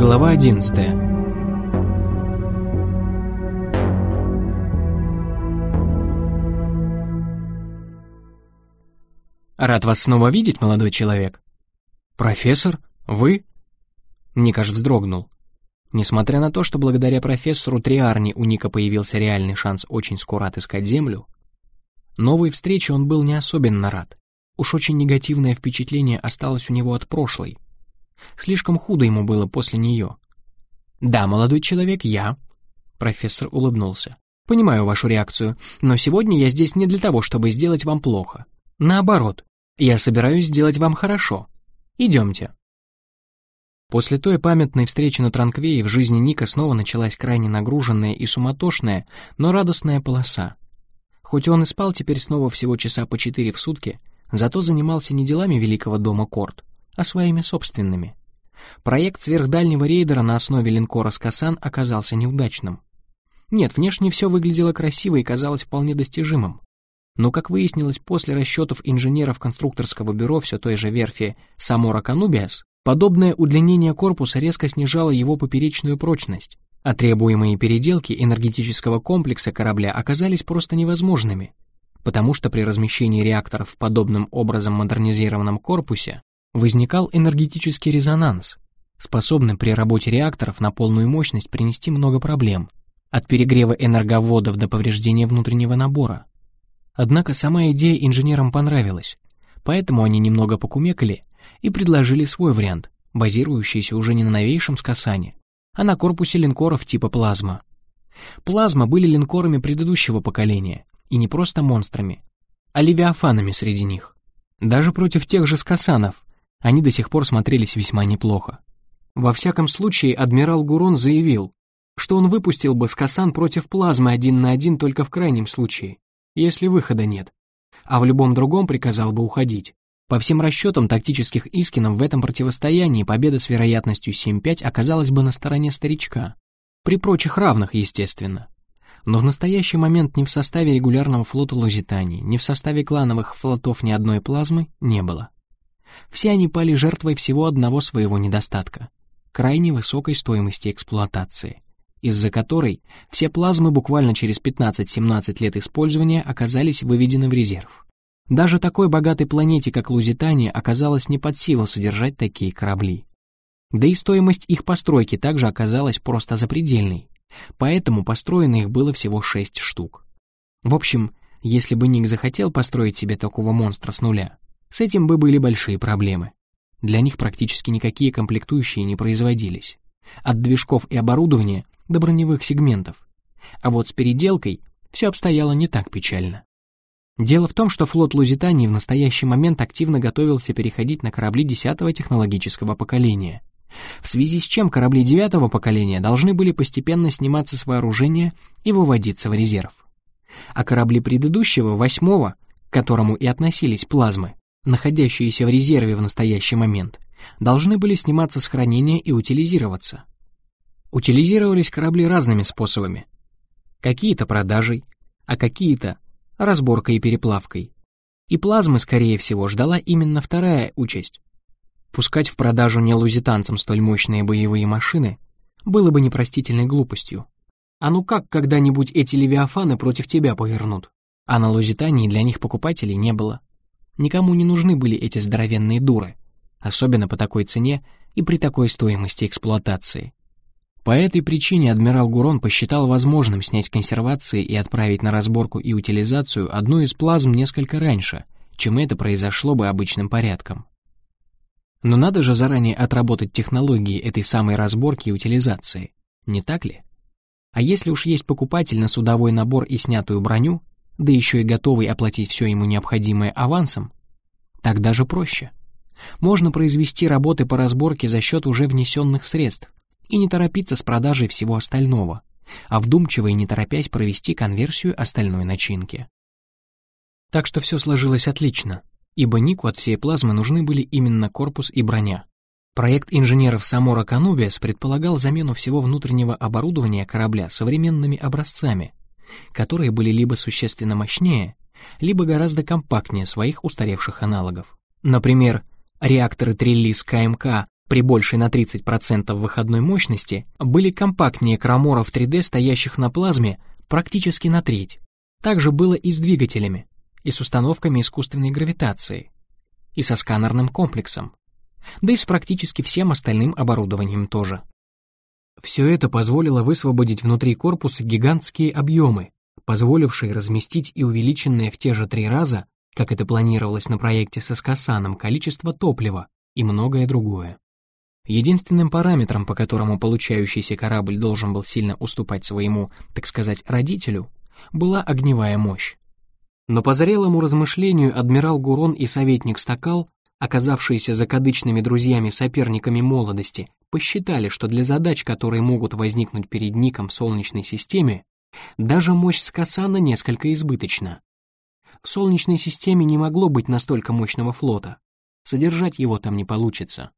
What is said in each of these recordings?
Глава 11 «Рад вас снова видеть, молодой человек». «Профессор? Вы?» Никаш вздрогнул. Несмотря на то, что благодаря профессору Триарни у Ника появился реальный шанс очень скоро отыскать Землю, новой встрече он был не особенно рад. Уж очень негативное впечатление осталось у него от прошлой. Слишком худо ему было после нее. «Да, молодой человек, я», — профессор улыбнулся. «Понимаю вашу реакцию, но сегодня я здесь не для того, чтобы сделать вам плохо. Наоборот, я собираюсь сделать вам хорошо. Идемте». После той памятной встречи на Транквее в жизни Ника снова началась крайне нагруженная и суматошная, но радостная полоса. Хоть он и спал теперь снова всего часа по четыре в сутки, зато занимался не делами великого дома Корт, а своими собственными. Проект сверхдальнего рейдера на основе линкора «Скасан» оказался неудачным. Нет, внешне все выглядело красиво и казалось вполне достижимым. Но, как выяснилось после расчетов инженеров конструкторского бюро все той же верфи «Самора Канубиас», подобное удлинение корпуса резко снижало его поперечную прочность, а требуемые переделки энергетического комплекса корабля оказались просто невозможными, потому что при размещении реакторов в подобным образом модернизированном корпусе возникал энергетический резонанс, способный при работе реакторов на полную мощность принести много проблем, от перегрева энерговодов до повреждения внутреннего набора. Однако сама идея инженерам понравилась, поэтому они немного покумекали и предложили свой вариант, базирующийся уже не на новейшем скасане, а на корпусе линкоров типа «Плазма». «Плазма» были линкорами предыдущего поколения, и не просто монстрами, а левиафанами среди них. Даже против тех же скасанов, они до сих пор смотрелись весьма неплохо. Во всяком случае, адмирал Гурон заявил, что он выпустил бы Скасан против плазмы один на один только в крайнем случае, если выхода нет, а в любом другом приказал бы уходить. По всем расчетам тактических Искинов в этом противостоянии победа с вероятностью 7-5 оказалась бы на стороне старичка. При прочих равных, естественно. Но в настоящий момент ни в составе регулярного флота Лузитании, ни в составе клановых флотов ни одной плазмы не было. Все они пали жертвой всего одного своего недостатка — крайне высокой стоимости эксплуатации, из-за которой все плазмы буквально через 15-17 лет использования оказались выведены в резерв. Даже такой богатой планете, как Лузитания, оказалось не под силу содержать такие корабли. Да и стоимость их постройки также оказалась просто запредельной, поэтому построено их было всего 6 штук. В общем, если бы Ник захотел построить себе такого монстра с нуля, с этим бы были большие проблемы. Для них практически никакие комплектующие не производились. От движков и оборудования до броневых сегментов. А вот с переделкой все обстояло не так печально. Дело в том, что флот Лузитании в настоящий момент активно готовился переходить на корабли 10-го технологического поколения, в связи с чем корабли 9-го поколения должны были постепенно сниматься с вооружения и выводиться в резерв. А корабли предыдущего, 8-го, к которому и относились плазмы, находящиеся в резерве в настоящий момент, должны были сниматься с хранения и утилизироваться. Утилизировались корабли разными способами. Какие-то продажей, а какие-то разборкой и переплавкой. И плазмы, скорее всего, ждала именно вторая участь. Пускать в продажу не лузитанцам столь мощные боевые машины было бы непростительной глупостью. А ну как когда-нибудь эти левиафаны против тебя повернут? А на Лузитании для них покупателей не было. Никому не нужны были эти здоровенные дуры, особенно по такой цене и при такой стоимости эксплуатации. По этой причине адмирал Гурон посчитал возможным снять консервации и отправить на разборку и утилизацию одну из плазм несколько раньше, чем это произошло бы обычным порядком. Но надо же заранее отработать технологии этой самой разборки и утилизации, не так ли? А если уж есть покупатель на судовой набор и снятую броню, да еще и готовый оплатить все ему необходимое авансом, так даже проще. Можно произвести работы по разборке за счет уже внесенных средств и не торопиться с продажей всего остального, а вдумчиво и не торопясь провести конверсию остальной начинки. Так что все сложилось отлично, ибо Нику от всей плазмы нужны были именно корпус и броня. Проект инженеров Самора Канубиас предполагал замену всего внутреннего оборудования корабля современными образцами, которые были либо существенно мощнее, либо гораздо компактнее своих устаревших аналогов. Например, реакторы Триллис КМК при большей на 30% выходной мощности, были компактнее краморов 3D, стоящих на плазме, практически на треть. Так же было и с двигателями, и с установками искусственной гравитации, и со сканерным комплексом, да и с практически всем остальным оборудованием тоже. Все это позволило высвободить внутри корпуса гигантские объемы, позволившие разместить и увеличенное в те же три раза, как это планировалось на проекте со Скасаном, количество топлива и многое другое. Единственным параметром, по которому получающийся корабль должен был сильно уступать своему, так сказать, родителю, была огневая мощь. Но по зрелому размышлению адмирал Гурон и советник Стакал, оказавшиеся закадычными друзьями-соперниками молодости, посчитали, что для задач, которые могут возникнуть перед Ником в Солнечной системе, даже мощь Скасана несколько избыточна. В Солнечной системе не могло быть настолько мощного флота. Содержать его там не получится.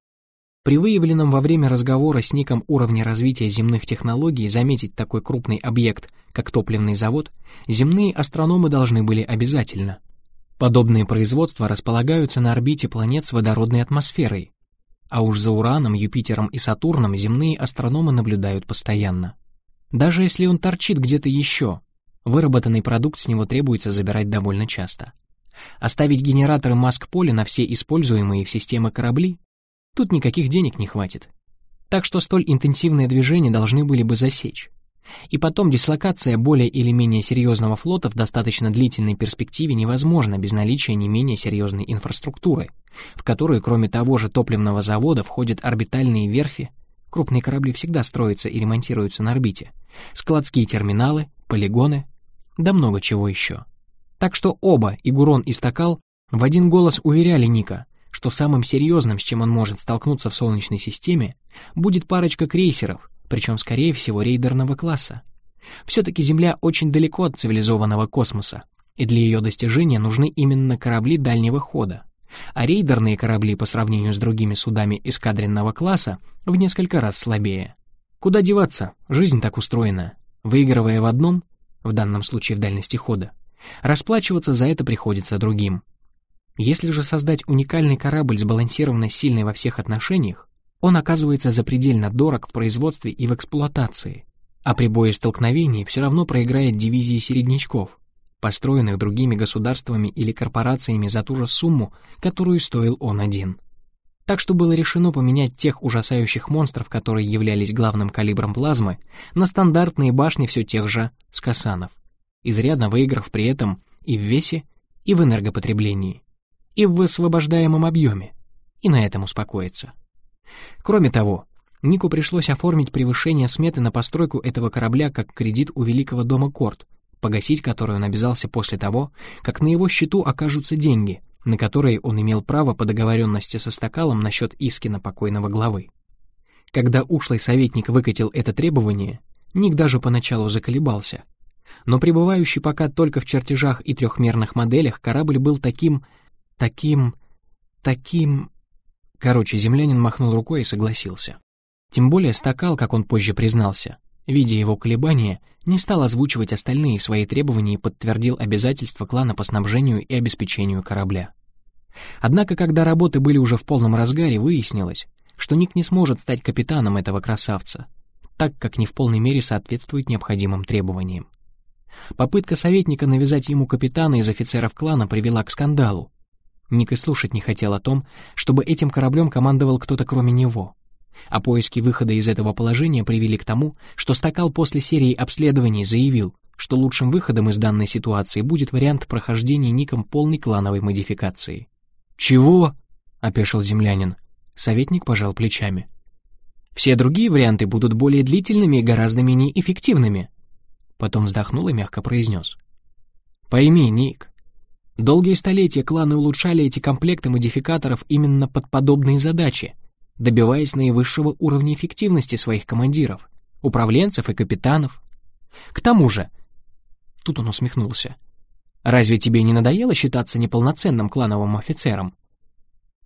При выявленном во время разговора с Ником уровне развития земных технологий заметить такой крупный объект, как топливный завод, земные астрономы должны были обязательно. Подобные производства располагаются на орбите планет с водородной атмосферой, а уж за Ураном, Юпитером и Сатурном земные астрономы наблюдают постоянно. Даже если он торчит где-то еще, выработанный продукт с него требуется забирать довольно часто. Оставить генераторы маск-поля на все используемые в системе корабли? Тут никаких денег не хватит. Так что столь интенсивные движения должны были бы засечь. И потом дислокация более или менее серьезного флота в достаточно длительной перспективе невозможна без наличия не менее серьезной инфраструктуры, в которую кроме того же топливного завода входят орбитальные верфи, крупные корабли всегда строятся и ремонтируются на орбите, складские терминалы, полигоны, да много чего еще. Так что оба, и Гурон, и Стакал, в один голос уверяли Ника, что самым серьезным, с чем он может столкнуться в Солнечной системе, будет парочка крейсеров, причем, скорее всего, рейдерного класса. Все-таки Земля очень далеко от цивилизованного космоса, и для ее достижения нужны именно корабли дальнего хода. А рейдерные корабли по сравнению с другими судами эскадренного класса в несколько раз слабее. Куда деваться, жизнь так устроена. Выигрывая в одном, в данном случае в дальности хода, расплачиваться за это приходится другим. Если же создать уникальный корабль, сбалансированно сильный во всех отношениях, он оказывается запредельно дорог в производстве и в эксплуатации, а при боестолкновении все равно проиграет дивизии середнячков, построенных другими государствами или корпорациями за ту же сумму, которую стоил он один. Так что было решено поменять тех ужасающих монстров, которые являлись главным калибром плазмы, на стандартные башни все тех же скасанов, изрядно выиграв при этом и в весе, и в энергопотреблении, и в высвобождаемом объеме, и на этом успокоиться. Кроме того, Нику пришлось оформить превышение сметы на постройку этого корабля как кредит у Великого дома Корт, погасить который он обязался после того, как на его счету окажутся деньги, на которые он имел право по договоренности со Стакалом насчет Искина покойного главы. Когда ушлый советник выкатил это требование, Ник даже поначалу заколебался. Но пребывающий пока только в чертежах и трехмерных моделях корабль был таким... таким... таким... Короче, землянин махнул рукой и согласился. Тем более Стакал, как он позже признался, видя его колебания, не стал озвучивать остальные свои требования и подтвердил обязательства клана по снабжению и обеспечению корабля. Однако, когда работы были уже в полном разгаре, выяснилось, что Ник не сможет стать капитаном этого красавца, так как не в полной мере соответствует необходимым требованиям. Попытка советника навязать ему капитана из офицеров клана привела к скандалу, Ник и слушать не хотел о том, чтобы этим кораблем командовал кто-то кроме него. А поиски выхода из этого положения привели к тому, что Стакал после серии обследований заявил, что лучшим выходом из данной ситуации будет вариант прохождения Ником полной клановой модификации. «Чего?» — опешил землянин. Советник пожал плечами. «Все другие варианты будут более длительными и гораздо менее эффективными». Потом вздохнул и мягко произнес. «Пойми, Ник, Долгие столетия кланы улучшали эти комплекты модификаторов именно под подобные задачи, добиваясь наивысшего уровня эффективности своих командиров, управленцев и капитанов. К тому же, тут он усмехнулся, разве тебе не надоело считаться неполноценным клановым офицером?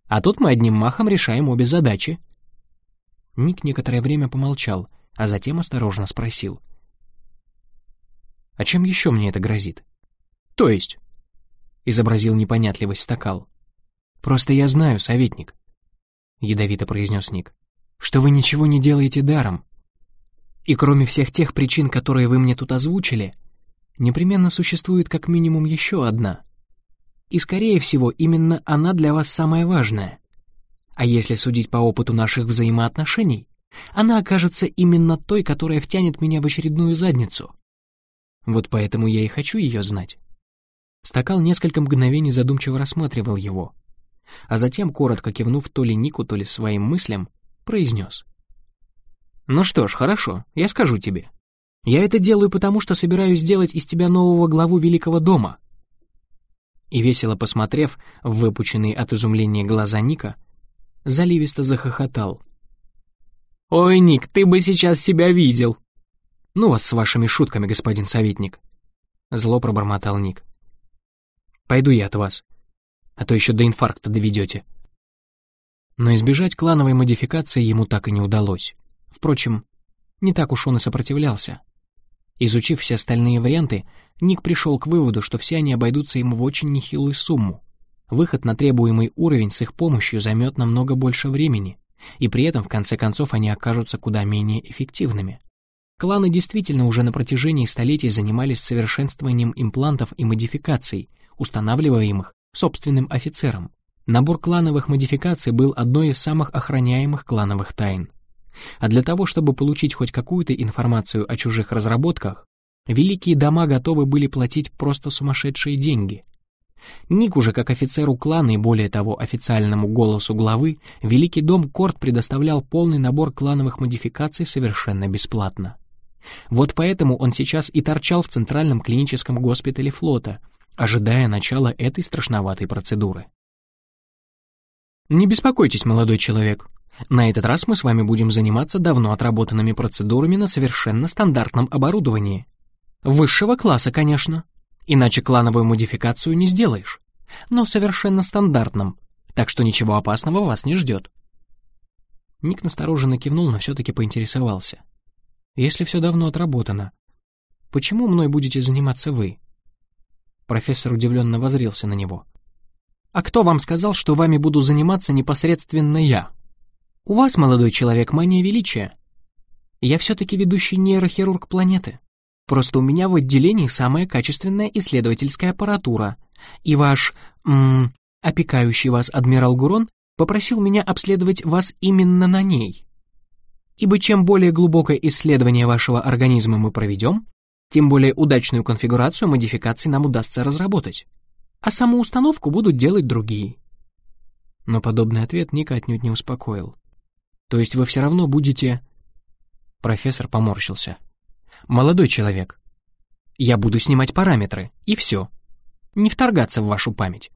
А тут мы одним махом решаем обе задачи. Ник некоторое время помолчал, а затем осторожно спросил. «А чем еще мне это грозит?» «То есть?» Изобразил непонятливость стакал. Просто я знаю, советник. — ядовито произнес Ник, — «что вы ничего не делаете даром. И кроме всех тех причин, которые вы мне тут озвучили, непременно существует как минимум еще одна. И, скорее всего, именно она для вас самая важная. А если судить по опыту наших взаимоотношений, она окажется именно той, которая втянет меня в очередную задницу. Вот поэтому я и хочу ее знать. Стакал несколько мгновений задумчиво рассматривал его, а затем, коротко кивнув то ли Нику, то ли своим мыслям, произнес. «Ну что ж, хорошо, я скажу тебе. Я это делаю потому, что собираюсь сделать из тебя нового главу Великого дома». И весело посмотрев в выпученные от изумления глаза Ника, заливисто захохотал. «Ой, Ник, ты бы сейчас себя видел!» «Ну вас с вашими шутками, господин советник!» Зло пробормотал Ник. «Пойду я от вас, а то еще до инфаркта доведете». Но избежать клановой модификации ему так и не удалось. Впрочем, не так уж он и сопротивлялся. Изучив все остальные варианты, Ник пришел к выводу, что все они обойдутся ему в очень нехилую сумму. Выход на требуемый уровень с их помощью займет намного больше времени, и при этом в конце концов они окажутся куда менее эффективными. Кланы действительно уже на протяжении столетий занимались совершенствованием имплантов и модификаций, устанавливаемых собственным офицером. Набор клановых модификаций был одной из самых охраняемых клановых тайн. А для того, чтобы получить хоть какую-то информацию о чужих разработках, великие дома готовы были платить просто сумасшедшие деньги — Ник уже как офицеру клана и более того официальному голосу главы, Великий дом Корт предоставлял полный набор клановых модификаций совершенно бесплатно. Вот поэтому он сейчас и торчал в Центральном клиническом госпитале флота, ожидая начала этой страшноватой процедуры. Не беспокойтесь, молодой человек. На этот раз мы с вами будем заниматься давно отработанными процедурами на совершенно стандартном оборудовании. Высшего класса, конечно. Иначе клановую модификацию не сделаешь. Но совершенно стандартном, так что ничего опасного вас не ждет. Ник настороженно кивнул, но все-таки поинтересовался. «Если все давно отработано, почему мной будете заниматься вы?» Профессор удивленно возрился на него. «А кто вам сказал, что вами буду заниматься непосредственно я? У вас, молодой человек, мания величия. Я все-таки ведущий нейрохирург планеты. Просто у меня в отделении самая качественная исследовательская аппаратура, и ваш, м опекающий вас адмирал Гурон попросил меня обследовать вас именно на ней. Ибо чем более глубокое исследование вашего организма мы проведем, тем более удачную конфигурацию модификаций нам удастся разработать. А саму установку будут делать другие. Но подобный ответ Ника отнюдь не успокоил. То есть вы все равно будете... Профессор поморщился. «Молодой человек, я буду снимать параметры, и все. Не вторгаться в вашу память.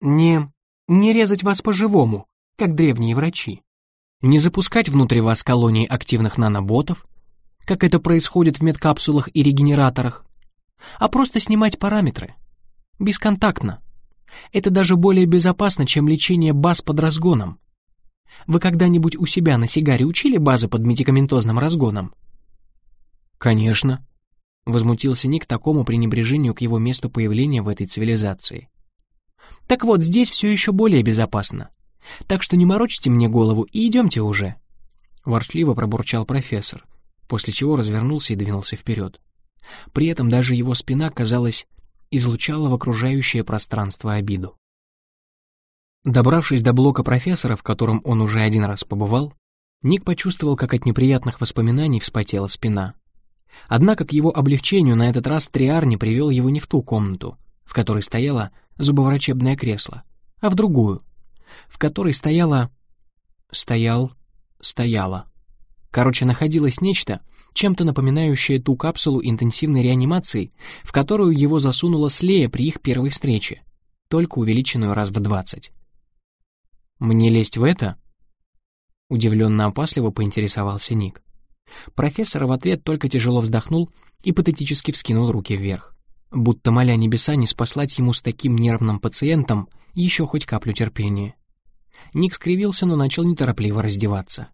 Не... не резать вас по-живому, как древние врачи. Не запускать внутрь вас колонии активных наноботов, как это происходит в медкапсулах и регенераторах, а просто снимать параметры. Бесконтактно. Это даже более безопасно, чем лечение баз под разгоном. Вы когда-нибудь у себя на сигаре учили базы под медикаментозным разгоном? «Конечно», — возмутился Ник такому пренебрежению к его месту появления в этой цивилизации. «Так вот, здесь все еще более безопасно. Так что не морочьте мне голову и идемте уже», — ворчливо пробурчал профессор, после чего развернулся и двинулся вперед. При этом даже его спина, казалось, излучала в окружающее пространство обиду. Добравшись до блока профессора, в котором он уже один раз побывал, Ник почувствовал, как от неприятных воспоминаний вспотела спина. Однако к его облегчению на этот раз Триарни привел его не в ту комнату, в которой стояло зубоврачебное кресло, а в другую, в которой стояла... стоял... стояла. Короче, находилось нечто, чем-то напоминающее ту капсулу интенсивной реанимации, в которую его засунула Слея при их первой встрече, только увеличенную раз в двадцать. «Мне лезть в это?» Удивленно-опасливо поинтересовался Ник. Профессор в ответ только тяжело вздохнул и патетически вскинул руки вверх, будто моля небеса не спаслать ему с таким нервным пациентом еще хоть каплю терпения. Ник скривился, но начал неторопливо раздеваться.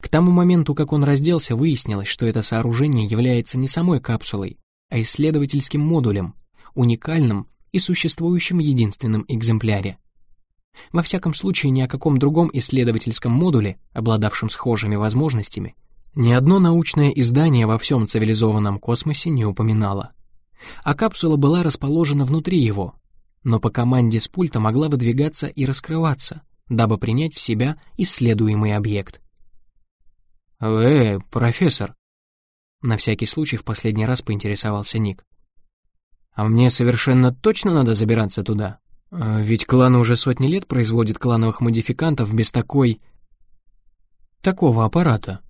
К тому моменту, как он разделся, выяснилось, что это сооружение является не самой капсулой, а исследовательским модулем, уникальным и существующим в единственном экземпляре. Во всяком случае, ни о каком другом исследовательском модуле, обладавшем схожими возможностями, ни одно научное издание во всем цивилизованном космосе не упоминало. А капсула была расположена внутри его, но по команде с пульта могла выдвигаться и раскрываться, дабы принять в себя исследуемый объект. «Э, профессор!» На всякий случай в последний раз поинтересовался Ник. «А мне совершенно точно надо забираться туда? А ведь клан уже сотни лет производит клановых модификантов без такой... такого аппарата».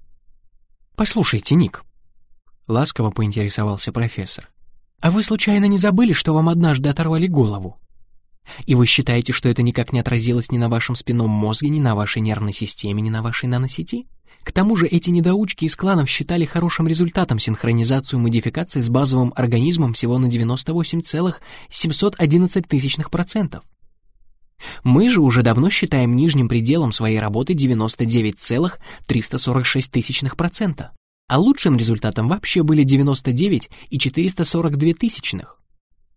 «Послушайте, Ник», — ласково поинтересовался профессор, «а вы случайно не забыли, что вам однажды оторвали голову? И вы считаете, что это никак не отразилось ни на вашем спинном мозге, ни на вашей нервной системе, ни на вашей наносети?» К тому же эти недоучки из кланов считали хорошим результатом синхронизацию модификации с базовым организмом всего на 98,711%. Мы же уже давно считаем нижним пределом своей работы 99,346%, а лучшим результатом вообще были 99,442%.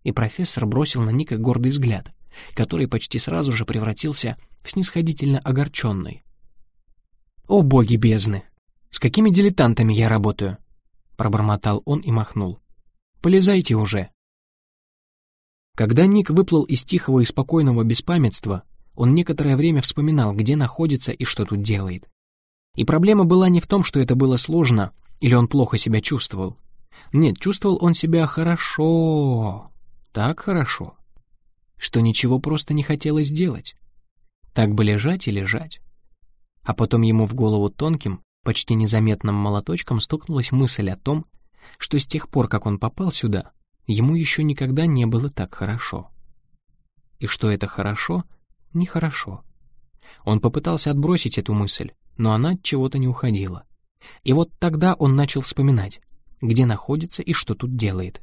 И профессор бросил на Ника гордый взгляд, который почти сразу же превратился в снисходительно огорченный. «О, боги бездны! С какими дилетантами я работаю!» Пробормотал он и махнул. «Полезайте уже!» Когда Ник выплыл из тихого и спокойного беспамятства, он некоторое время вспоминал, где находится и что тут делает. И проблема была не в том, что это было сложно, или он плохо себя чувствовал. Нет, чувствовал он себя хорошо, так хорошо, что ничего просто не хотелось делать. Так бы лежать и лежать. А потом ему в голову тонким, почти незаметным молоточком стукнулась мысль о том, что с тех пор, как он попал сюда, ему еще никогда не было так хорошо. И что это хорошо, нехорошо. Он попытался отбросить эту мысль, но она от чего-то не уходила. И вот тогда он начал вспоминать, где находится и что тут делает.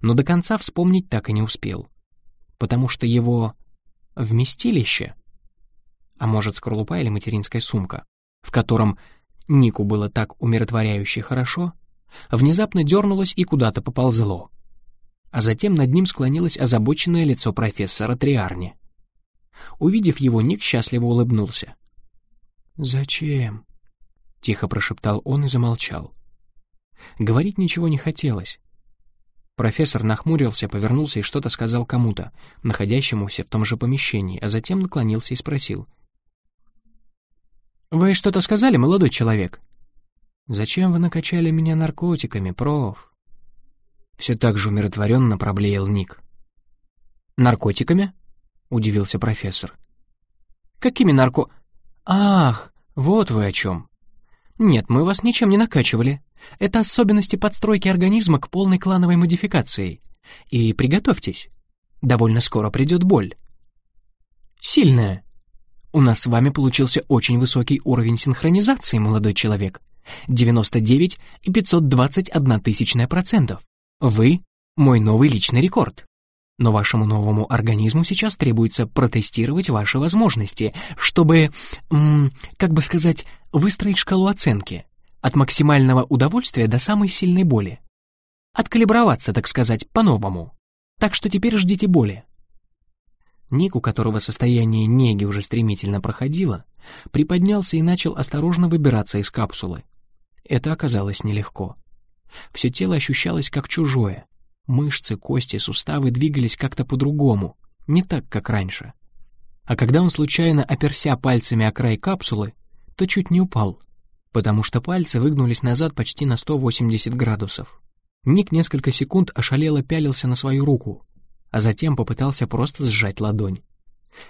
Но до конца вспомнить так и не успел. Потому что его вместилище а может, скорлупа или материнская сумка, в котором Нику было так умиротворяюще хорошо, внезапно дернулось и куда-то поползло. А затем над ним склонилось озабоченное лицо профессора Триарни. Увидев его, Ник счастливо улыбнулся. «Зачем?» — тихо прошептал он и замолчал. Говорить ничего не хотелось. Профессор нахмурился, повернулся и что-то сказал кому-то, находящемуся в том же помещении, а затем наклонился и спросил — «Вы что-то сказали, молодой человек?» «Зачем вы накачали меня наркотиками, проф?» Все так же умиротворенно проблеял Ник. «Наркотиками?» — удивился профессор. «Какими нарко...» «Ах, вот вы о чем!» «Нет, мы вас ничем не накачивали. Это особенности подстройки организма к полной клановой модификации. И приготовьтесь. Довольно скоро придет боль. Сильная, у нас с вами получился очень высокий уровень синхронизации, молодой человек. 99 и 521 тысячная процентов. Вы — мой новый личный рекорд. Но вашему новому организму сейчас требуется протестировать ваши возможности, чтобы, как бы сказать, выстроить шкалу оценки от максимального удовольствия до самой сильной боли. Откалиброваться, так сказать, по-новому. Так что теперь ждите боли. Ник, у которого состояние неги уже стремительно проходило, приподнялся и начал осторожно выбираться из капсулы. Это оказалось нелегко. Все тело ощущалось как чужое. Мышцы, кости, суставы двигались как-то по-другому, не так, как раньше. А когда он случайно оперся пальцами о край капсулы, то чуть не упал, потому что пальцы выгнулись назад почти на 180 градусов. Ник несколько секунд ошалело пялился на свою руку, а затем попытался просто сжать ладонь.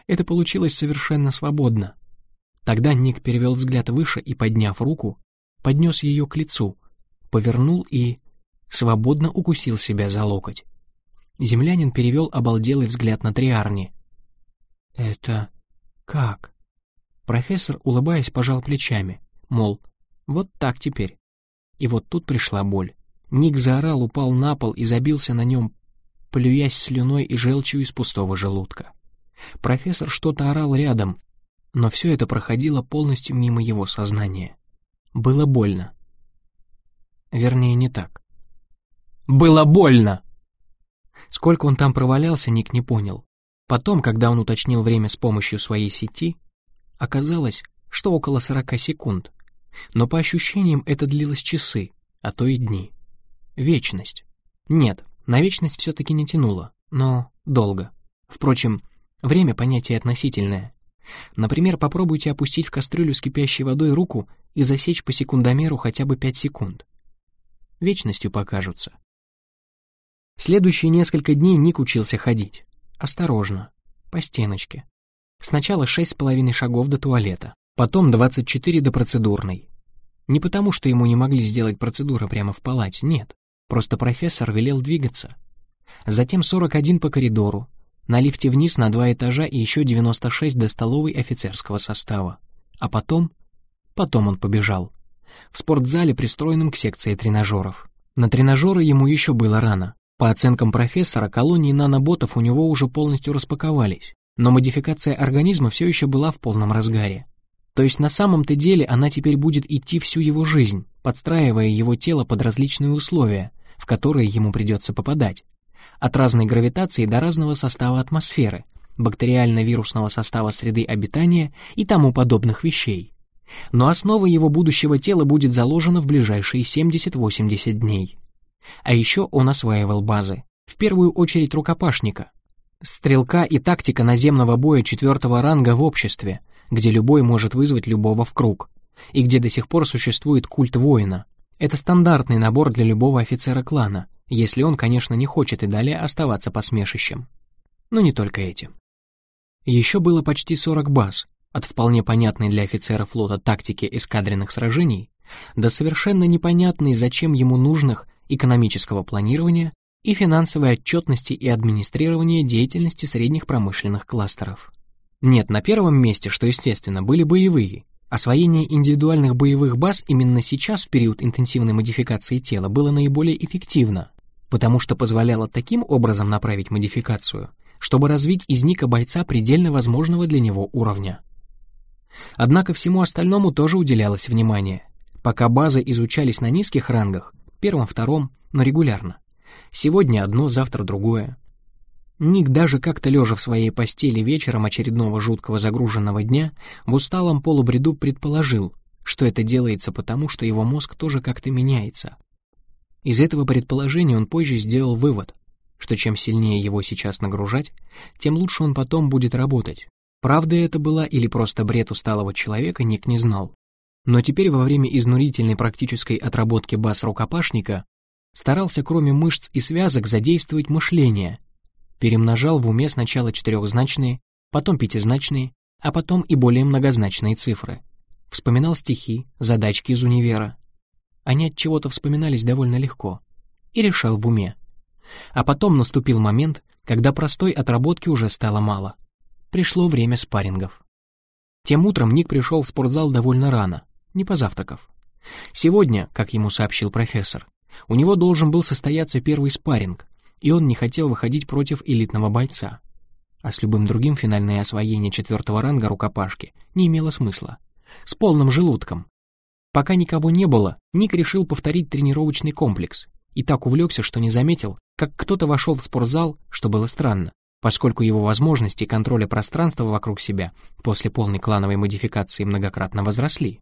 Это получилось совершенно свободно. Тогда Ник перевел взгляд выше и, подняв руку, поднес ее к лицу, повернул и свободно укусил себя за локоть. Землянин перевел обалделый взгляд на Триарни. «Это как?» Профессор, улыбаясь, пожал плечами, мол, вот так теперь. И вот тут пришла боль. Ник заорал, упал на пол и забился на нем, плюясь слюной и желчью из пустого желудка. Профессор что-то орал рядом, но все это проходило полностью мимо его сознания. Было больно. Вернее, не так. Было больно! Сколько он там провалялся, Ник не понял. Потом, когда он уточнил время с помощью своей сети, оказалось, что около 40 секунд. Но по ощущениям это длилось часы, а то и дни. Вечность. Нет, на вечность все-таки не тянуло, но долго. Впрочем, время понятие относительное. Например, попробуйте опустить в кастрюлю с кипящей водой руку и засечь по секундомеру хотя бы 5 секунд. Вечностью покажутся. Следующие несколько дней Ник учился ходить. Осторожно, по стеночке. Сначала шесть с половиной шагов до туалета, потом 24 до процедурной. Не потому, что ему не могли сделать процедуры прямо в палате, нет. Просто профессор велел двигаться. Затем 41 по коридору, на лифте вниз на два этажа и еще 96 до столовой офицерского состава. А потом... Потом он побежал. В спортзале, пристроенном к секции тренажеров. На тренажеры ему еще было рано. По оценкам профессора, колонии наноботов у него уже полностью распаковались. Но модификация организма все еще была в полном разгаре. То есть на самом-то деле она теперь будет идти всю его жизнь, подстраивая его тело под различные условия, в которые ему придется попадать от разной гравитации до разного состава атмосферы, бактериально-вирусного состава среды обитания и тому подобных вещей. Но основа его будущего тела будет заложена в ближайшие 70-80 дней. А еще он осваивал базы, в первую очередь рукопашника, стрелка и тактика наземного боя четвертого ранга в обществе, где любой может вызвать любого в круг, и где до сих пор существует культ воина. Это стандартный набор для любого офицера клана, если он, конечно, не хочет и далее оставаться посмешищем. Но не только эти. Еще было почти 40 баз, от вполне понятной для офицера флота тактики эскадренных сражений до совершенно непонятной, зачем ему нужных экономического планирования и финансовой отчетности и администрирования деятельности средних промышленных кластеров. Нет, на первом месте, что естественно, были боевые. Освоение индивидуальных боевых баз именно сейчас, в период интенсивной модификации тела, было наиболее эффективно, потому что позволяло таким образом направить модификацию, чтобы развить из Ника бойца предельно возможного для него уровня. Однако всему остальному тоже уделялось внимание. Пока базы изучались на низких рангах, первом-втором, но регулярно. Сегодня одно, завтра другое. Ник даже как-то лежа в своей постели вечером очередного жуткого загруженного дня в усталом полубреду предположил, что это делается потому, что его мозг тоже как-то меняется, из этого предположения он позже сделал вывод, что чем сильнее его сейчас нагружать, тем лучше он потом будет работать. Правда это была или просто бред усталого человека, Ник не знал. Но теперь во время изнурительной практической отработки баз рукопашника старался кроме мышц и связок задействовать мышление. Перемножал в уме сначала четырехзначные, потом пятизначные, а потом и более многозначные цифры. Вспоминал стихи, задачки из универа, они от чего-то вспоминались довольно легко. И решал в уме. А потом наступил момент, когда простой отработки уже стало мало. Пришло время спаррингов. Тем утром Ник пришел в спортзал довольно рано, не позавтракав. Сегодня, как ему сообщил профессор, у него должен был состояться первый спарринг, и он не хотел выходить против элитного бойца. А с любым другим финальное освоение четвертого ранга рукопашки не имело смысла. С полным желудком, Пока никого не было, Ник решил повторить тренировочный комплекс и так увлекся, что не заметил, как кто-то вошел в спортзал, что было странно, поскольку его возможности контроля пространства вокруг себя после полной клановой модификации многократно возросли.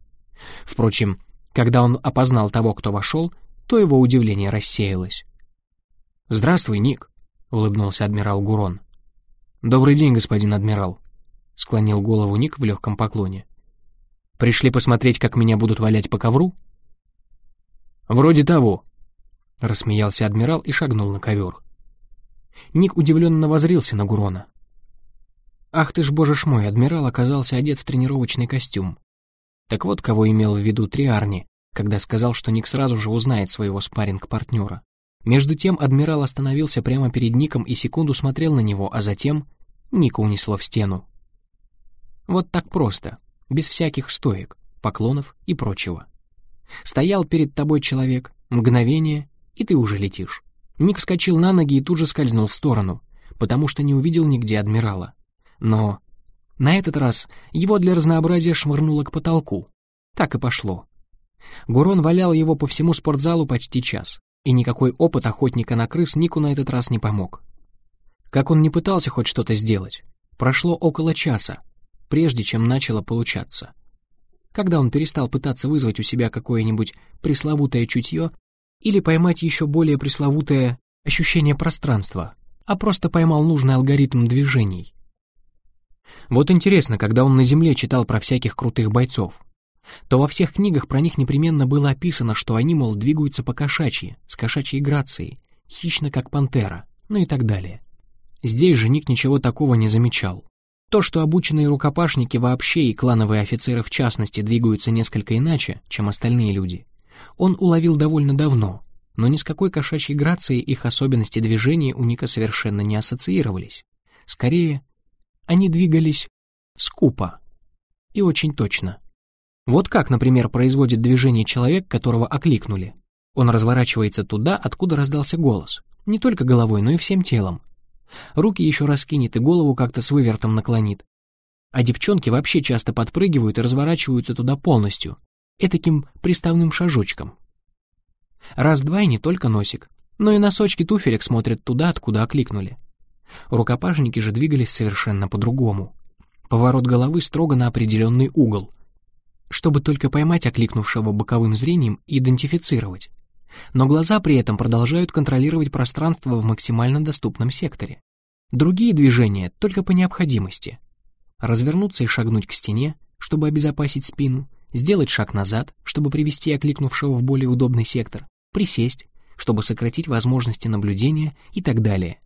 Впрочем, когда он опознал того, кто вошел, то его удивление рассеялось. «Здравствуй, Ник», — улыбнулся адмирал Гурон. «Добрый день, господин адмирал», — склонил голову Ник в легком поклоне. Пришли посмотреть, как меня будут валять по ковру? Вроде того. Рассмеялся адмирал и шагнул на ковер. Ник удивленно возрился на Гурона. Ах ты ж, боже ж мой, адмирал оказался одет в тренировочный костюм. Так вот, кого имел в виду Триарни, когда сказал, что Ник сразу же узнает своего спарринг-партнера. Между тем адмирал остановился прямо перед Ником и секунду смотрел на него, а затем Ника унесло в стену. Вот так просто без всяких стоек, поклонов и прочего. Стоял перед тобой человек, мгновение, и ты уже летишь. Ник вскочил на ноги и тут же скользнул в сторону, потому что не увидел нигде адмирала. Но на этот раз его для разнообразия швырнуло к потолку. Так и пошло. Гурон валял его по всему спортзалу почти час, и никакой опыт охотника на крыс Нику на этот раз не помог. Как он не пытался хоть что-то сделать, прошло около часа, прежде чем начало получаться. Когда он перестал пытаться вызвать у себя какое-нибудь пресловутое чутье или поймать еще более пресловутое ощущение пространства, а просто поймал нужный алгоритм движений. Вот интересно, когда он на Земле читал про всяких крутых бойцов, то во всех книгах про них непременно было описано, что они, мол, двигаются по кошачьи, с кошачьей грацией, хищно как пантера, ну и так далее. Здесь же Ник ничего такого не замечал. То, что обученные рукопашники вообще и клановые офицеры в частности двигаются несколько иначе, чем остальные люди, он уловил довольно давно, но ни с какой кошачьей грацией их особенности движения у Ника совершенно не ассоциировались. Скорее, они двигались скупо и очень точно. Вот как, например, производит движение человек, которого окликнули. Он разворачивается туда, откуда раздался голос, не только головой, но и всем телом, Руки еще раскинет и голову как-то с вывертом наклонит. А девчонки вообще часто подпрыгивают и разворачиваются туда полностью, этаким приставным шажочком. Раз-два и не только носик, но и носочки туфелек смотрят туда, откуда окликнули. Рукопашники же двигались совершенно по-другому. Поворот головы строго на определенный угол, чтобы только поймать окликнувшего боковым зрением и идентифицировать но глаза при этом продолжают контролировать пространство в максимально доступном секторе. Другие движения только по необходимости. Развернуться и шагнуть к стене, чтобы обезопасить спину, сделать шаг назад, чтобы привести окликнувшего в более удобный сектор, присесть, чтобы сократить возможности наблюдения и так далее.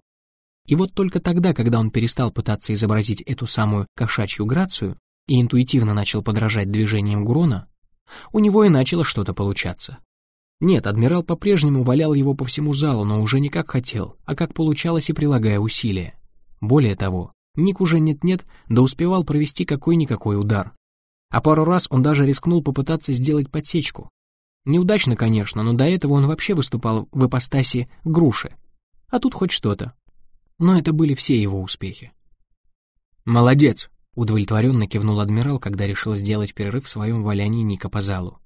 И вот только тогда, когда он перестал пытаться изобразить эту самую кошачью грацию и интуитивно начал подражать движениям Гурона, у него и начало что-то получаться. Нет, адмирал по-прежнему валял его по всему залу, но уже не как хотел, а как получалось и прилагая усилия. Более того, Ник уже нет-нет, да успевал провести какой-никакой удар. А пару раз он даже рискнул попытаться сделать подсечку. Неудачно, конечно, но до этого он вообще выступал в ипостаси груши. А тут хоть что-то. Но это были все его успехи. «Молодец!» — удовлетворенно кивнул адмирал, когда решил сделать перерыв в своем валянии Ника по залу.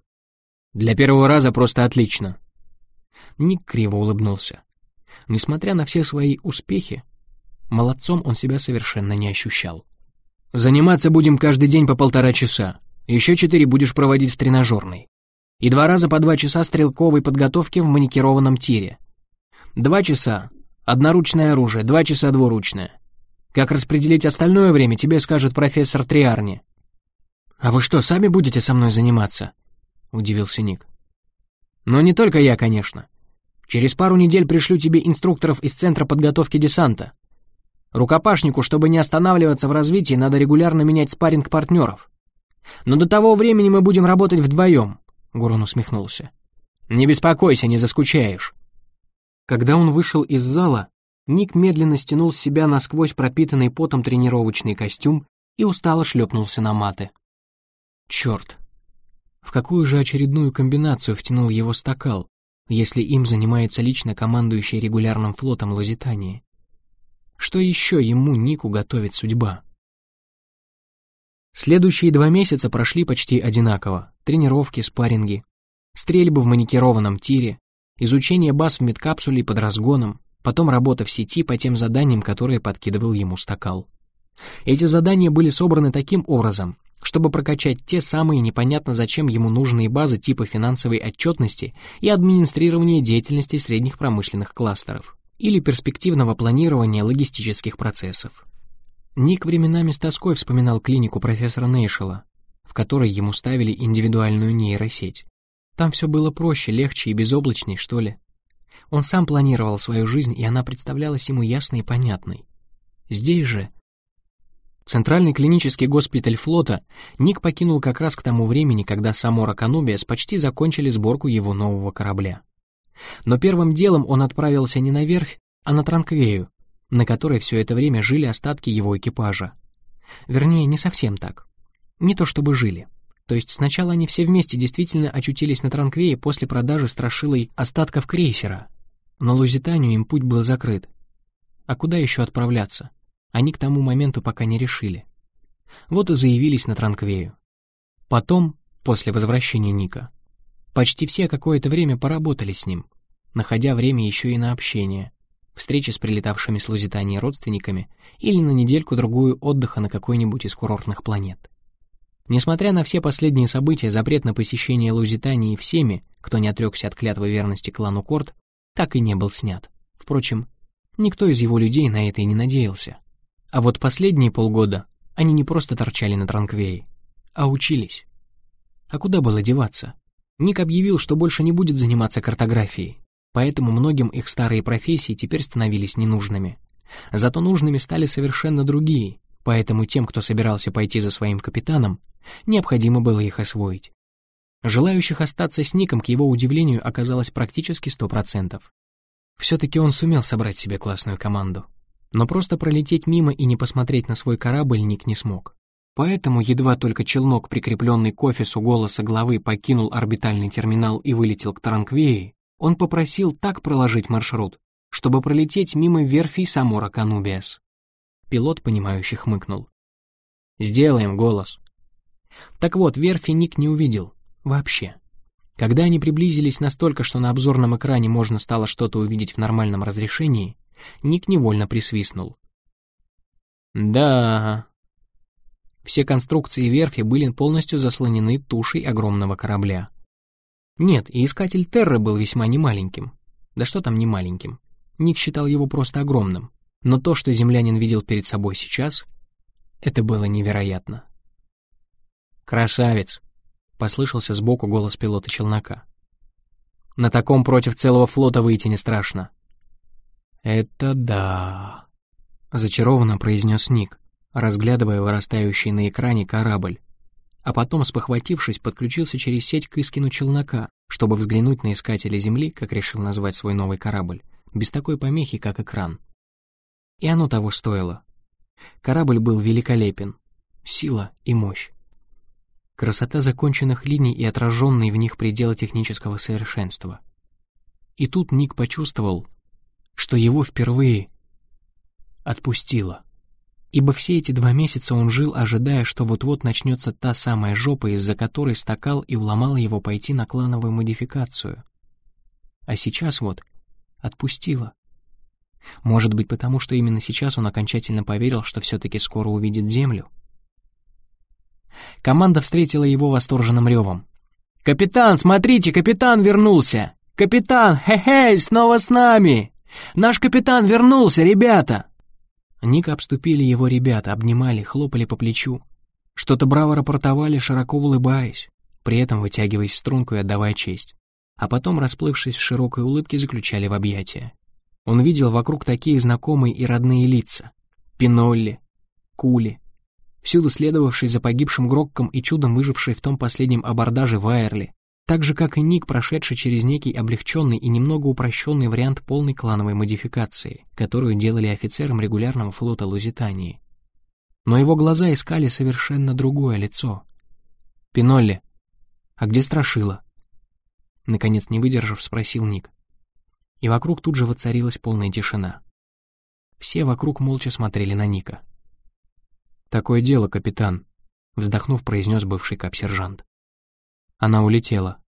Для первого раза просто отлично. Ник криво улыбнулся. Несмотря на все свои успехи, молодцом он себя совершенно не ощущал. Заниматься будем каждый день по полтора часа. Еще четыре будешь проводить в тренажерной. И два раза по два часа стрелковой подготовки в маникированном тире. Два часа — одноручное оружие, два часа двуручное. Как распределить остальное время, тебе скажет профессор Триарни. «А вы что, сами будете со мной заниматься?» — удивился Ник. «Но не только я, конечно. Через пару недель пришлю тебе инструкторов из Центра подготовки десанта. Рукопашнику, чтобы не останавливаться в развитии, надо регулярно менять спарринг партнеров. Но до того времени мы будем работать вдвоем», — Гурон усмехнулся. «Не беспокойся, не заскучаешь». Когда он вышел из зала, Ник медленно стянул с себя насквозь пропитанный потом тренировочный костюм и устало шлепнулся на маты. Черт, в какую же очередную комбинацию втянул его стакал, если им занимается лично командующий регулярным флотом Лузитании? Что еще ему, Нику, готовит судьба? Следующие два месяца прошли почти одинаково. Тренировки, спарринги, стрельбы в маникированном тире, изучение баз в медкапсуле под разгоном, потом работа в сети по тем заданиям, которые подкидывал ему стакал. Эти задания были собраны таким образом, чтобы прокачать те самые непонятно зачем ему нужные базы типа финансовой отчетности и администрирования деятельности средних промышленных кластеров или перспективного планирования логистических процессов. Ник временами с тоской вспоминал клинику профессора Нейшела, в которой ему ставили индивидуальную нейросеть. Там все было проще, легче и безоблачней, что ли. Он сам планировал свою жизнь, и она представлялась ему ясной и понятной. Здесь же Центральный клинический госпиталь флота Ник покинул как раз к тому времени, когда Самора Канубиас почти закончили сборку его нового корабля. Но первым делом он отправился не на верфь, а на Транквею, на которой все это время жили остатки его экипажа. Вернее, не совсем так. Не то чтобы жили. То есть сначала они все вместе действительно очутились на Транквее после продажи страшилой остатков крейсера. Но Лузитанию им путь был закрыт. А куда еще отправляться? они к тому моменту пока не решили. Вот и заявились на Транквею. Потом, после возвращения Ника, почти все какое-то время поработали с ним, находя время еще и на общение. встречи с прилетавшими с Лузитании родственниками или на недельку-другую отдыха на какой-нибудь из курортных планет. Несмотря на все последние события, запрет на посещение Лузитании всеми, кто не отрекся от клятвы верности клану Корт, так и не был снят. Впрочем, никто из его людей на это и не надеялся. А вот последние полгода они не просто торчали на Транквее, а учились. А куда было деваться? Ник объявил, что больше не будет заниматься картографией, поэтому многим их старые профессии теперь становились ненужными. Зато нужными стали совершенно другие, поэтому тем, кто собирался пойти за своим капитаном, необходимо было их освоить. Желающих остаться с Ником, к его удивлению, оказалось практически сто процентов. Все-таки он сумел собрать себе классную команду. Но просто пролететь мимо и не посмотреть на свой корабль Ник не смог. Поэтому, едва только челнок, прикрепленный к офису голоса главы, покинул орбитальный терминал и вылетел к Таранквеи, он попросил так проложить маршрут, чтобы пролететь мимо верфи Самора Канубиас. Пилот, понимающий, хмыкнул. «Сделаем голос». Так вот, верфи Ник не увидел. Вообще. Когда они приблизились настолько, что на обзорном экране можно стало что-то увидеть в нормальном разрешении, Ник невольно присвистнул. «Да...» Все конструкции верфи были полностью заслонены тушей огромного корабля. Нет, и искатель Терры был весьма немаленьким. Да что там немаленьким? Ник считал его просто огромным. Но то, что землянин видел перед собой сейчас, это было невероятно. «Красавец!» — послышался сбоку голос пилота челнока. «На таком против целого флота выйти не страшно». «Это да», — зачарованно произнес Ник, разглядывая вырастающий на экране корабль. А потом, спохватившись, подключился через сеть к Искину челнока, чтобы взглянуть на искателя Земли, как решил назвать свой новый корабль, без такой помехи, как экран. И оно того стоило. Корабль был великолепен. Сила и мощь. Красота законченных линий и отраженные в них пределы технического совершенства. И тут Ник почувствовал, что его впервые отпустило. Ибо все эти два месяца он жил, ожидая, что вот-вот начнется та самая жопа, из-за которой стакал и уломал его пойти на клановую модификацию. А сейчас вот отпустило. Может быть, потому что именно сейчас он окончательно поверил, что все-таки скоро увидит Землю? Команда встретила его восторженным ревом. «Капитан, смотрите, капитан вернулся! Капитан, хе-хей, снова с нами!» «Наш капитан вернулся, ребята!» Ника обступили его ребята, обнимали, хлопали по плечу. Что-то браво рапортовали, широко улыбаясь, при этом вытягиваясь в струнку и отдавая честь. А потом, расплывшись в широкой улыбке, заключали в объятия. Он видел вокруг такие знакомые и родные лица. Пинолли, Кули, всюду следовавший за погибшим Грокком и чудом выживший в том последнем абордаже Вайерли, так же, как и Ник, прошедший через некий облегченный и немного упрощенный вариант полной клановой модификации, которую делали офицерам регулярного флота Лузитании. Но его глаза искали совершенно другое лицо. «Пинолли, а где Страшила?» Наконец, не выдержав, спросил Ник. И вокруг тут же воцарилась полная тишина. Все вокруг молча смотрели на Ника. «Такое дело, капитан», — вздохнув, произнес бывший кап-сержант. Она улетела.